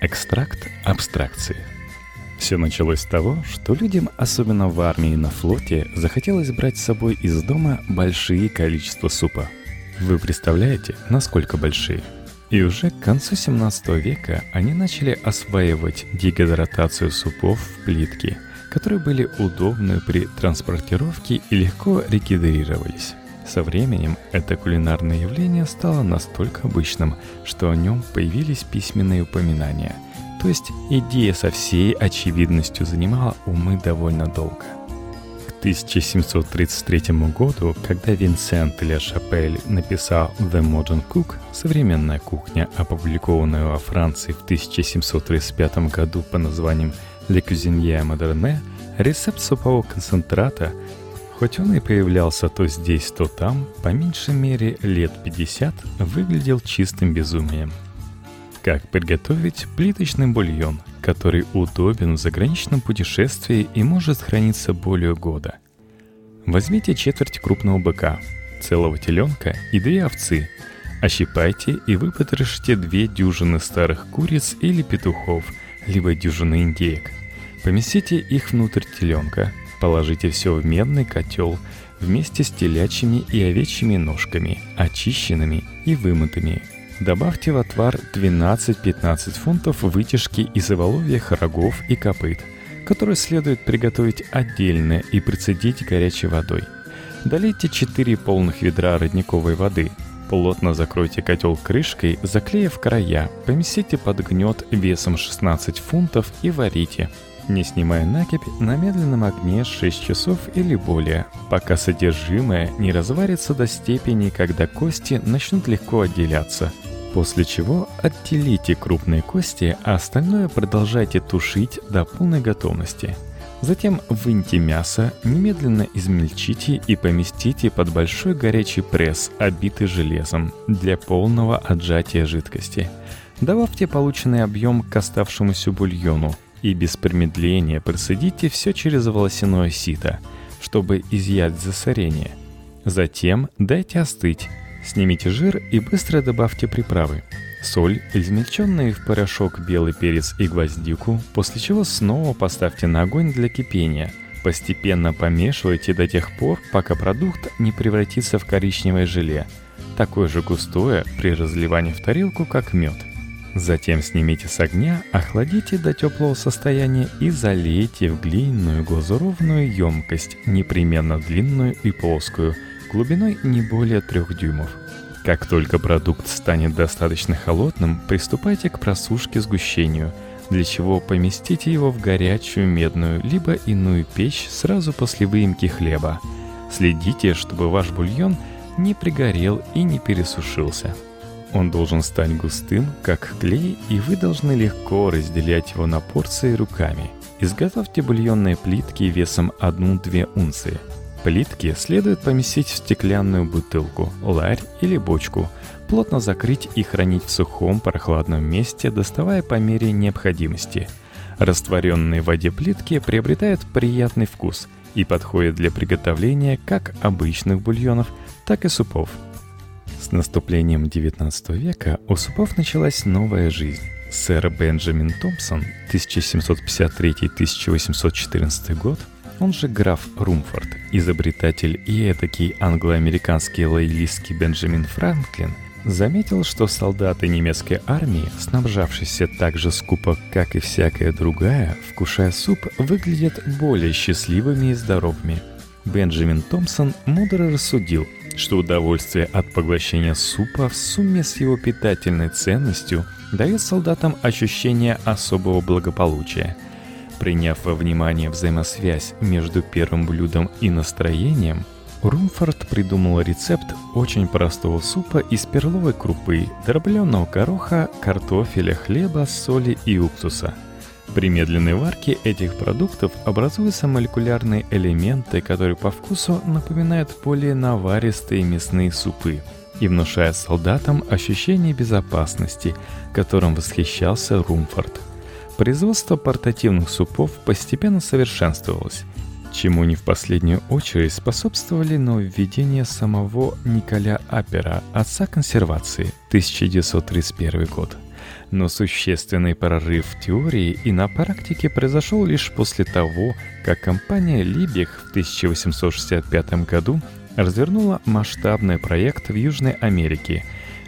Экстракт абстракции. Все началось с того, что людям, особенно в армии и на флоте, захотелось брать с собой из дома большие количества супа. Вы представляете, насколько большие? И уже к концу 17 века они начали осваивать дегидратацию супов в плитки, которые были удобны при транспортировке и легко регидрировались. Со временем это кулинарное явление стало настолько обычным, что о нем появились письменные упоминания. То есть идея со всей очевидностью занимала умы довольно долго. К 1733 году, когда Винсент Ле Шапель написал «The Modern Cook» — «Современная кухня», опубликованную во Франции в 1735 году по названием «Le Cuisinier Moderne», рецепт супового концентрата — Хоть он и появлялся то здесь, то там, по меньшей мере лет 50 выглядел чистым безумием. Как приготовить плиточный бульон, который удобен в заграничном путешествии и может храниться более года? Возьмите четверть крупного быка, целого теленка и две овцы. Ощипайте и выпотрошите две дюжины старых куриц или петухов, либо дюжины индеек. Поместите их внутрь теленка – Положите все в медный котел вместе с телячьими и овечьими ножками, очищенными и вымытыми. Добавьте в отвар 12-15 фунтов вытяжки из оволовьих рогов и копыт, которые следует приготовить отдельно и процедить горячей водой. Долейте 4 полных ведра родниковой воды. Плотно закройте котел крышкой, заклеив края, поместите под гнет весом 16 фунтов и варите – не снимая накипь на медленном огне 6 часов или более, пока содержимое не разварится до степени, когда кости начнут легко отделяться. После чего отделите крупные кости, а остальное продолжайте тушить до полной готовности. Затем выньте мясо, немедленно измельчите и поместите под большой горячий пресс, обитый железом, для полного отжатия жидкости. Добавьте полученный объем к оставшемуся бульону, и без промедления процедите все через волосяное сито, чтобы изъять засорение. Затем дайте остыть, снимите жир и быстро добавьте приправы. Соль, измельченный в порошок белый перец и гвоздику, после чего снова поставьте на огонь для кипения. Постепенно помешивайте до тех пор, пока продукт не превратится в коричневое желе, такое же густое при разливании в тарелку, как мед. Затем снимите с огня, охладите до теплого состояния и залейте в глиняную глазурованную емкость, непременно длинную и плоскую, глубиной не более 3 дюймов. Как только продукт станет достаточно холодным, приступайте к просушке сгущению, для чего поместите его в горячую медную либо иную печь сразу после выемки хлеба. Следите, чтобы ваш бульон не пригорел и не пересушился. Он должен стать густым, как клей, и вы должны легко разделять его на порции руками. Изготовьте бульонные плитки весом 1-2 унции. Плитки следует поместить в стеклянную бутылку, ларь или бочку, плотно закрыть и хранить в сухом прохладном месте, доставая по мере необходимости. Растворенные в воде плитки приобретают приятный вкус и подходят для приготовления как обычных бульонов, так и супов – с наступлением XIX века у супов началась новая жизнь. Сэр Бенджамин Томпсон, 1753-1814 год, он же граф Румфорд, изобретатель и этакий англо-американский лоялистский Бенджамин Франклин, заметил, что солдаты немецкой армии, снабжавшиеся так же скупо, как и всякая другая, вкушая суп, выглядят более счастливыми и здоровыми. Бенджамин Томпсон мудро рассудил – что удовольствие от поглощения супа в сумме с его питательной ценностью дает солдатам ощущение особого благополучия. Приняв во внимание взаимосвязь между первым блюдом и настроением, Румфорд придумал рецепт очень простого супа из перловой крупы, дробленого гороха, картофеля, хлеба, соли и уксуса – при медленной варке этих продуктов образуются молекулярные элементы, которые по вкусу напоминают более наваристые мясные супы и внушают солдатам ощущение безопасности, которым восхищался Румфорд. Производство портативных супов постепенно совершенствовалось, чему не в последнюю очередь способствовали нововведения самого Николя Апера, отца консервации, 1931 год – но существенный прорыв в теории и на практике произошел лишь после того, как компания Либих в 1865 году развернула масштабный проект в Южной Америке.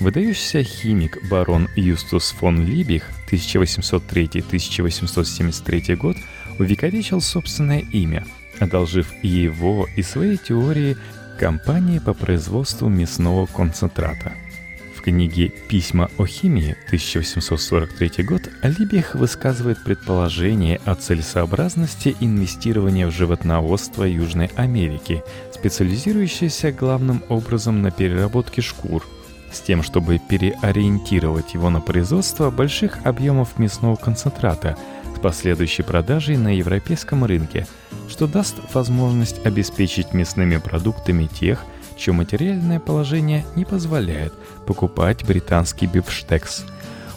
Выдающийся химик барон Юстус фон Либих 1803-1873 год увековечил собственное имя, одолжив его и свои теории компании по производству мясного концентрата – книге «Письма о химии» 1843 год Либих высказывает предположение о целесообразности инвестирования в животноводство Южной Америки, специализирующееся главным образом на переработке шкур, с тем, чтобы переориентировать его на производство больших объемов мясного концентрата с последующей продажей на европейском рынке, что даст возможность обеспечить мясными продуктами тех, чье материальное положение не позволяет покупать британский бифштекс.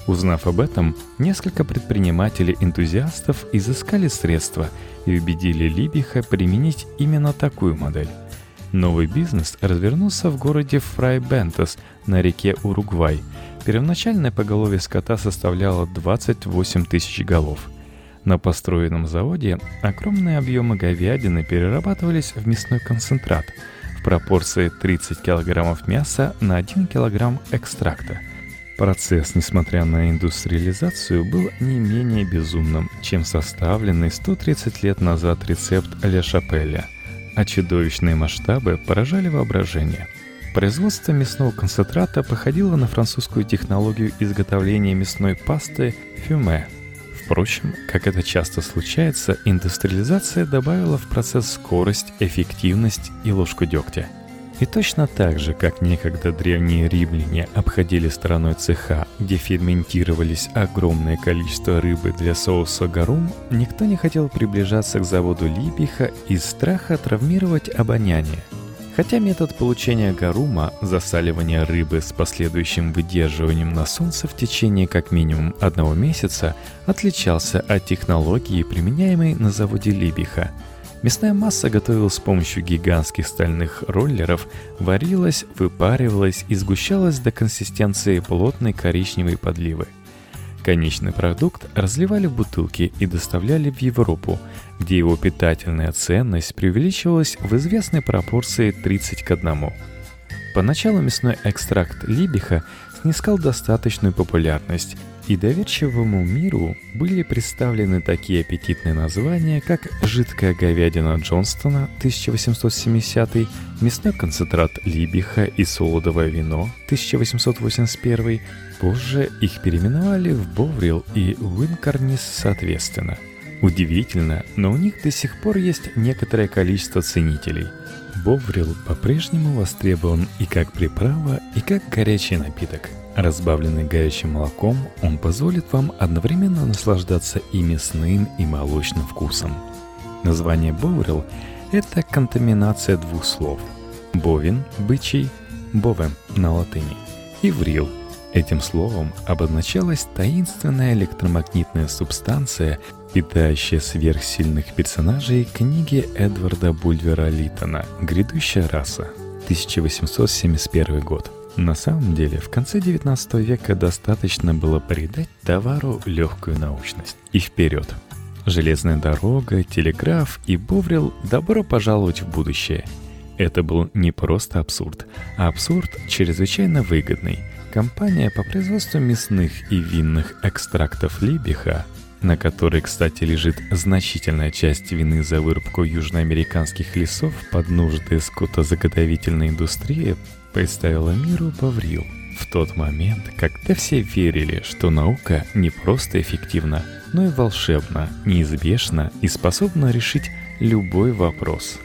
Узнав об этом, несколько предпринимателей-энтузиастов изыскали средства и убедили Либиха применить именно такую модель. Новый бизнес развернулся в городе Фрайбентес на реке Уругвай. Первоначальное поголовье скота составляло 28 тысяч голов. На построенном заводе огромные объемы говядины перерабатывались в мясной концентрат – пропорции 30 кг мяса на 1 кг экстракта. Процесс, несмотря на индустриализацию, был не менее безумным, чем составленный 130 лет назад рецепт Ля Шапеля, а чудовищные масштабы поражали воображение. Производство мясного концентрата походило на французскую технологию изготовления мясной пасты фюме – Впрочем, как это часто случается, индустриализация добавила в процесс скорость, эффективность и ложку дегтя. И точно так же, как некогда древние римляне обходили стороной цеха, где ферментировались огромное количество рыбы для соуса гарум, никто не хотел приближаться к заводу Либиха из страха травмировать обоняние – Хотя метод получения гарума, засаливания рыбы с последующим выдерживанием на солнце в течение как минимум одного месяца, отличался от технологии, применяемой на заводе Либиха. Мясная масса готовилась с помощью гигантских стальных роллеров, варилась, выпаривалась и сгущалась до консистенции плотной коричневой подливы. Конечный продукт разливали в бутылки и доставляли в Европу, где его питательная ценность преувеличивалась в известной пропорции 30 к 1. Поначалу мясной экстракт либиха снискал достаточную популярность, и доверчивому миру были представлены такие аппетитные названия, как «Жидкая говядина Джонстона» 1870, «Мясной концентрат Либиха» и «Солодовое вино» 1881, позже их переименовали в Боврил и Уинкарнис соответственно. Удивительно, но у них до сих пор есть некоторое количество ценителей. Боврил по-прежнему востребован и как приправа, и как горячий напиток – Разбавленный горячим молоком, он позволит вам одновременно наслаждаться и мясным, и молочным вкусом. Название Боурил – это контаминация двух слов – бовин, бычий, бовем на латыни, и врил. Этим словом обозначалась таинственная электромагнитная субстанция, питающая сверхсильных персонажей книги Эдварда Бульвера Литона «Грядущая раса», 1871 год – на самом деле, в конце 19 века достаточно было придать товару легкую научность. И вперед. Железная дорога, телеграф и Боврил «Добро пожаловать в будущее». Это был не просто абсурд, а абсурд чрезвычайно выгодный. Компания по производству мясных и винных экстрактов Либиха на которой, кстати, лежит значительная часть вины за вырубку южноамериканских лесов под нужды скотозаготовительной индустрии, представила миру Паврил в тот момент, когда все верили, что наука не просто эффективна, но и волшебна, неизбежна и способна решить любой вопрос.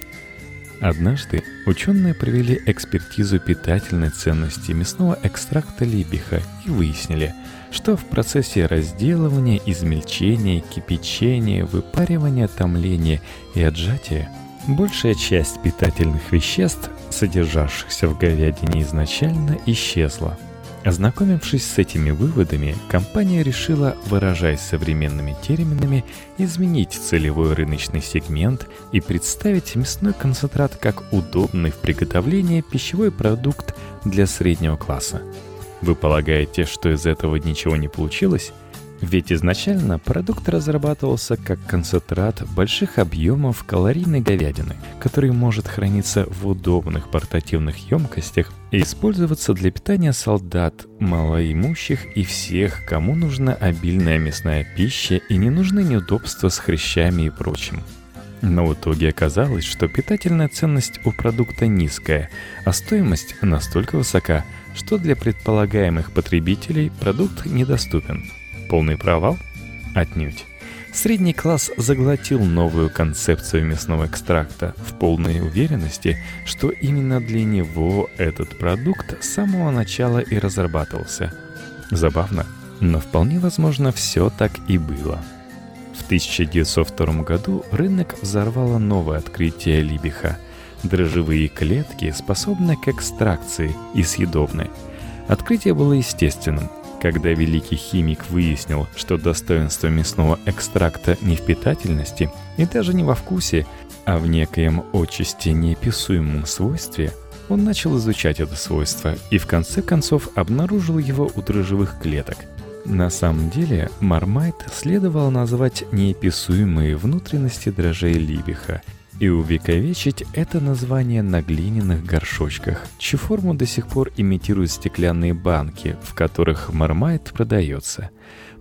Однажды ученые провели экспертизу питательной ценности мясного экстракта либиха и выяснили, что в процессе разделывания, измельчения, кипячения, выпаривания, томления и отжатия большая часть питательных веществ содержавшихся в говядине изначально, исчезла. Ознакомившись с этими выводами, компания решила, выражаясь современными терминами, изменить целевой рыночный сегмент и представить мясной концентрат как удобный в приготовлении пищевой продукт для среднего класса. Вы полагаете, что из этого ничего не получилось? Ведь изначально продукт разрабатывался как концентрат больших объемов калорийной говядины, который может храниться в удобных портативных емкостях и использоваться для питания солдат, малоимущих и всех, кому нужна обильная мясная пища и не нужны неудобства с хрящами и прочим. Но в итоге оказалось, что питательная ценность у продукта низкая, а стоимость настолько высока, что для предполагаемых потребителей продукт недоступен – Полный провал? Отнюдь. Средний класс заглотил новую концепцию мясного экстракта в полной уверенности, что именно для него этот продукт с самого начала и разрабатывался. Забавно, но вполне возможно все так и было. В 1902 году рынок взорвало новое открытие Либиха – дрожжевые клетки способны к экстракции и съедобны. Открытие было естественным – когда великий химик выяснил, что достоинство мясного экстракта не в питательности и даже не во вкусе, а в некоем отчасти неописуемом свойстве, он начал изучать это свойство и в конце концов обнаружил его у дрожжевых клеток. На самом деле, мармайт следовало назвать неописуемые внутренности дрожжей либиха – и увековечить это название на глиняных горшочках, чью форму до сих пор имитируют стеклянные банки, в которых мармайт продается.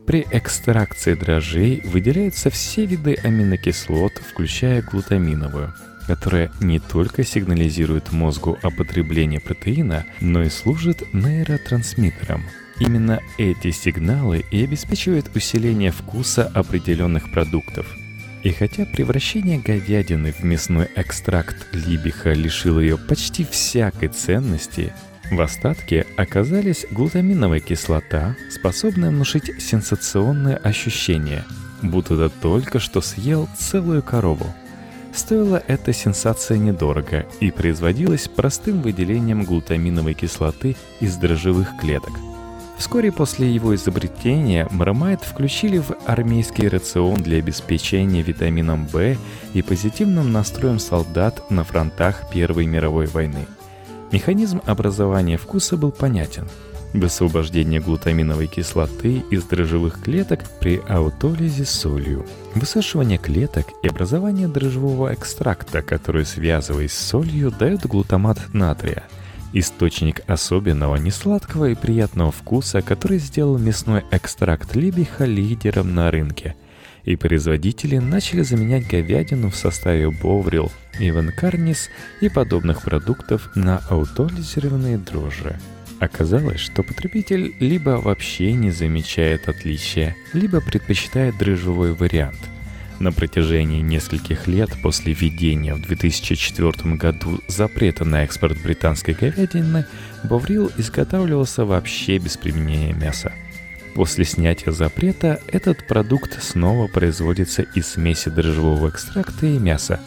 При экстракции дрожжей выделяются все виды аминокислот, включая глутаминовую, которая не только сигнализирует мозгу о потреблении протеина, но и служит нейротрансмиттером. Именно эти сигналы и обеспечивают усиление вкуса определенных продуктов – и хотя превращение говядины в мясной экстракт либиха лишило ее почти всякой ценности, в остатке оказались глутаминовая кислота, способная внушить сенсационное ощущение, будто ты только что съел целую корову. Стоила эта сенсация недорого и производилась простым выделением глутаминовой кислоты из дрожжевых клеток – Вскоре после его изобретения маромайд включили в армейский рацион для обеспечения витамином В и позитивным настроем солдат на фронтах Первой мировой войны. Механизм образования вкуса был понятен. Высвобождение глутаминовой кислоты из дрожжевых клеток при аутолизе солью. Высушивание клеток и образование дрожжевого экстракта, который, связываясь с солью, дает глутамат натрия – Источник особенного, несладкого и приятного вкуса, который сделал мясной экстракт либиха лидером на рынке. И производители начали заменять говядину в составе Боврил, Ивенкарнис и подобных продуктов на аутолизированные дрожжи. Оказалось, что потребитель либо вообще не замечает отличия, либо предпочитает дрожжевой вариант – на протяжении нескольких лет после введения в 2004 году запрета на экспорт британской говядины, Боврил изготавливался вообще без применения мяса. После снятия запрета этот продукт снова производится из смеси дрожжевого экстракта и мяса,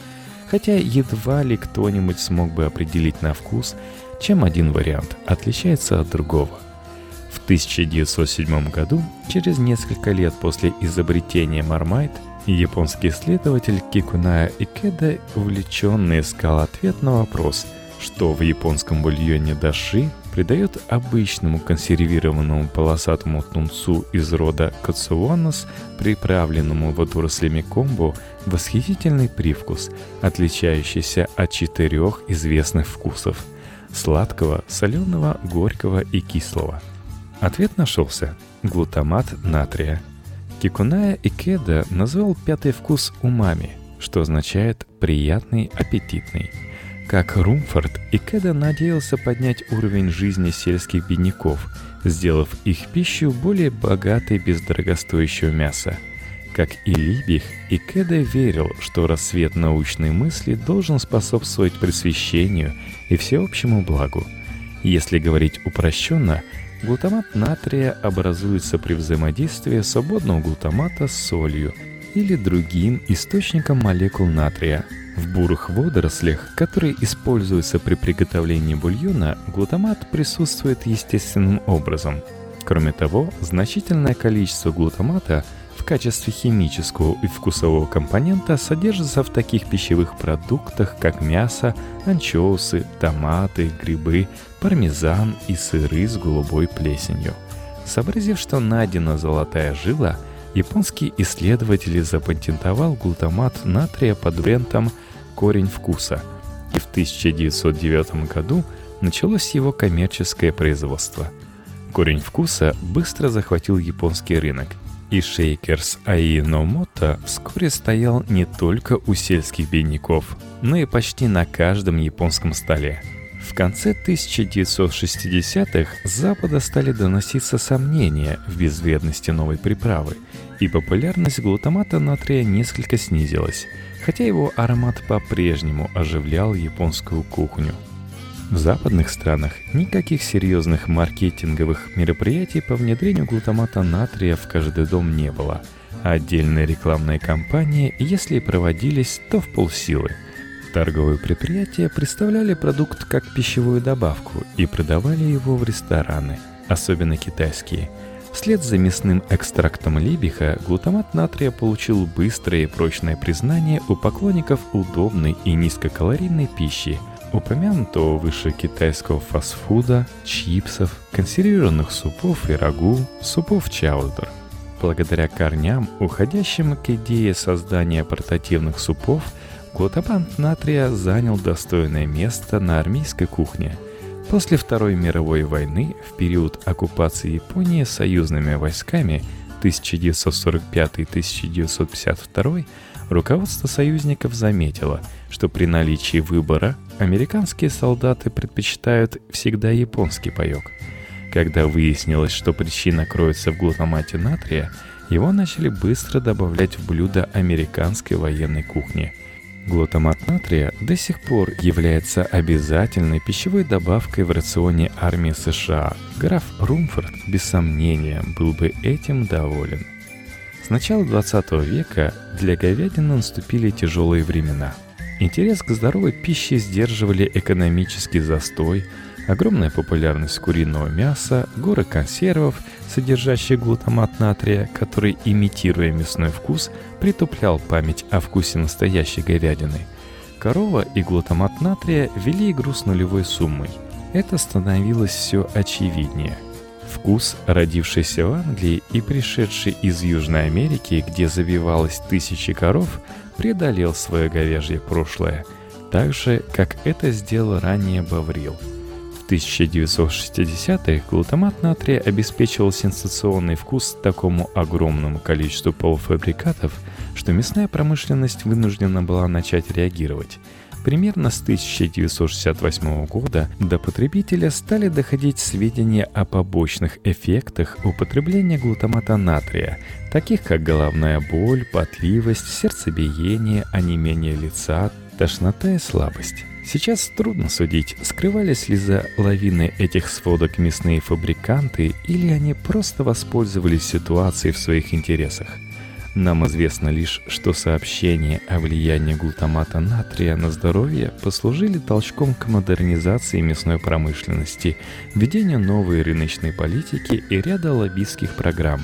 хотя едва ли кто-нибудь смог бы определить на вкус, чем один вариант отличается от другого. В 1907 году, через несколько лет после изобретения Marmite, Японский исследователь Кикуная Икеда увлеченно искал ответ на вопрос, что в японском бульоне даши придает обычному консервированному полосатому тунцу из рода кацуонос, приправленному водорослями комбо, восхитительный привкус, отличающийся от четырех известных вкусов – сладкого, соленого, горького и кислого. Ответ нашелся – глутамат натрия – Кикуная Икеда назвал пятый вкус умами, что означает «приятный, аппетитный». Как Румфорд, Икеда надеялся поднять уровень жизни сельских бедняков, сделав их пищу более богатой без дорогостоящего мяса. Как и Либих, Икеда верил, что рассвет научной мысли должен способствовать просвещению и всеобщему благу. Если говорить упрощенно – Глутамат натрия образуется при взаимодействии свободного глутамата с солью или другим источником молекул натрия. В бурых водорослях, которые используются при приготовлении бульона, глутамат присутствует естественным образом. Кроме того, значительное количество глутамата в качестве химического и вкусового компонента содержится в таких пищевых продуктах, как мясо, анчоусы, томаты, грибы, пармезан и сыры с голубой плесенью. Сообразив, что найдена золотая жила, японский исследователь запатентовал глутамат натрия под брендом «Корень вкуса», и в 1909 году началось его коммерческое производство. «Корень вкуса» быстро захватил японский рынок – и шейкерс Аиномото вскоре стоял не только у сельских бедняков, но и почти на каждом японском столе. В конце 1960-х с Запада стали доноситься сомнения в безвредности новой приправы, и популярность глутамата натрия несколько снизилась, хотя его аромат по-прежнему оживлял японскую кухню – в западных странах никаких серьезных маркетинговых мероприятий по внедрению глутамата натрия в каждый дом не было, отдельные рекламные кампании, если и проводились, то в полсилы. Торговые предприятия представляли продукт как пищевую добавку и продавали его в рестораны, особенно китайские. Вслед за мясным экстрактом либиха глутамат натрия получил быстрое и прочное признание у поклонников удобной и низкокалорийной пищи – упомянутого выше китайского фастфуда, чипсов, консервированных супов и рагу, супов чаудер. Благодаря корням, уходящим к идее создания портативных супов, глутамат натрия занял достойное место на армейской кухне. После Второй мировой войны, в период оккупации Японии союзными войсками 1945-1952, руководство союзников заметило, что при наличии выбора американские солдаты предпочитают всегда японский паек. Когда выяснилось, что причина кроется в глутамате натрия, его начали быстро добавлять в блюда американской военной кухни. Глутамат натрия до сих пор является обязательной пищевой добавкой в рационе армии США. Граф Румфорд, без сомнения, был бы этим доволен. С начала 20 века для говядины наступили тяжелые времена. Интерес к здоровой пище сдерживали экономический застой, огромная популярность куриного мяса, горы консервов, содержащих глутамат натрия, который, имитируя мясной вкус, притуплял память о вкусе настоящей говядины. Корова и глутамат натрия вели игру с нулевой суммой. Это становилось все очевиднее – Вкус, родившийся в Англии и пришедший из Южной Америки, где завивалось тысячи коров, преодолел свое говяжье прошлое, так же, как это сделал ранее Баврил. В 1960-х глутамат натрия обеспечивал сенсационный вкус такому огромному количеству полуфабрикатов, что мясная промышленность вынуждена была начать реагировать – Примерно с 1968 года до потребителя стали доходить сведения о побочных эффектах употребления глутамата натрия, таких как головная боль, потливость, сердцебиение, онемение лица, тошнота и слабость. Сейчас трудно судить, скрывались ли за лавиной этих сводок мясные фабриканты или они просто воспользовались ситуацией в своих интересах. Нам известно лишь, что сообщения о влиянии глутамата натрия на здоровье послужили толчком к модернизации мясной промышленности, введению новой рыночной политики и ряда лоббистских программ.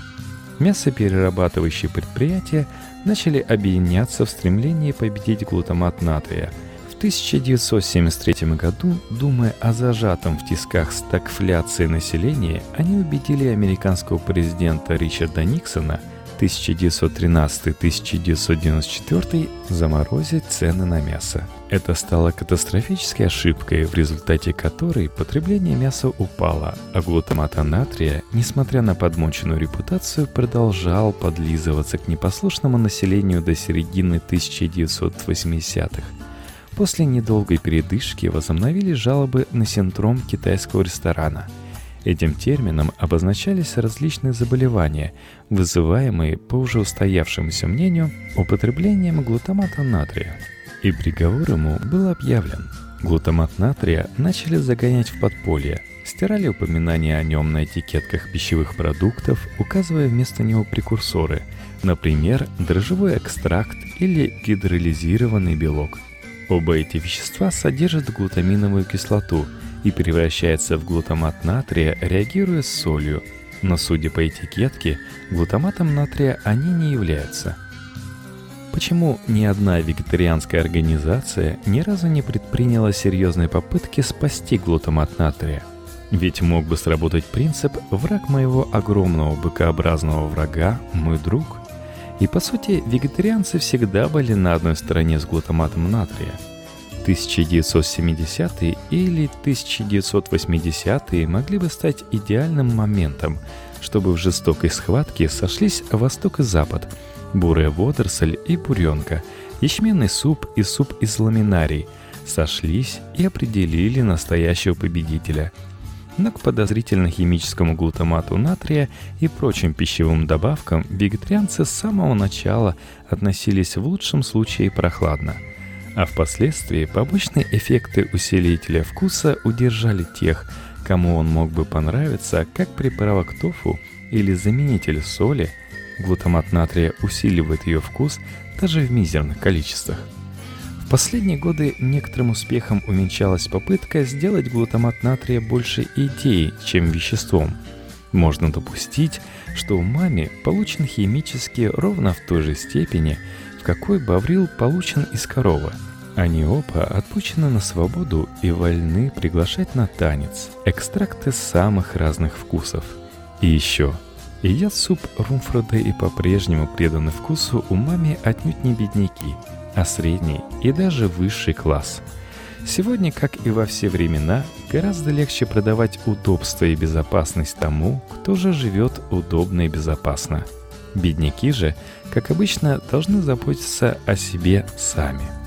Мясоперерабатывающие предприятия начали объединяться в стремлении победить глутамат натрия. В 1973 году, думая о зажатом в тисках стагфляции населения, они убедили американского президента Ричарда Никсона – 1913-1994 заморозить цены на мясо. Это стало катастрофической ошибкой, в результате которой потребление мяса упало, а глутамата натрия, несмотря на подмоченную репутацию, продолжал подлизываться к непослушному населению до середины 1980-х. После недолгой передышки возобновили жалобы на синдром китайского ресторана – Этим термином обозначались различные заболевания, вызываемые, по уже устоявшемуся мнению, употреблением глутамата натрия. И приговор ему был объявлен. Глутамат натрия начали загонять в подполье, стирали упоминания о нем на этикетках пищевых продуктов, указывая вместо него прекурсоры, например, дрожжевой экстракт или гидролизированный белок. Оба эти вещества содержат глутаминовую кислоту – и превращается в глутамат натрия, реагируя с солью. но судя по этикетке, глутаматом натрия они не являются. Почему ни одна вегетарианская организация ни разу не предприняла серьезной попытки спасти глутамат натрия? Ведь мог бы сработать принцип «враг моего огромного быкообразного врага – мой друг». И по сути, вегетарианцы всегда были на одной стороне с глутаматом натрия – 1970-е или 1980-е могли бы стать идеальным моментом, чтобы в жестокой схватке сошлись Восток и Запад, бурая водоросль и буренка, ячменный суп и суп из ламинарий, сошлись и определили настоящего победителя. Но к подозрительно-химическому глутамату натрия и прочим пищевым добавкам вегетарианцы с самого начала относились в лучшем случае прохладно – а впоследствии побочные эффекты усилителя вкуса удержали тех, кому он мог бы понравиться как приправа к тофу или заменитель соли, глутамат натрия усиливает ее вкус даже в мизерных количествах. В последние годы некоторым успехом уменьшалась попытка сделать глутамат натрия больше идеей, чем веществом. Можно допустить, что умами получен химически ровно в той же степени, в какой баврил получен из коровы – они оба отпущены на свободу и вольны приглашать на танец экстракты самых разных вкусов. И еще, едят суп Румфрода и по-прежнему преданы вкусу умами отнюдь не бедняки, а средний и даже высший класс. Сегодня, как и во все времена, гораздо легче продавать удобство и безопасность тому, кто же живет удобно и безопасно. Бедняки же, как обычно, должны заботиться о себе сами –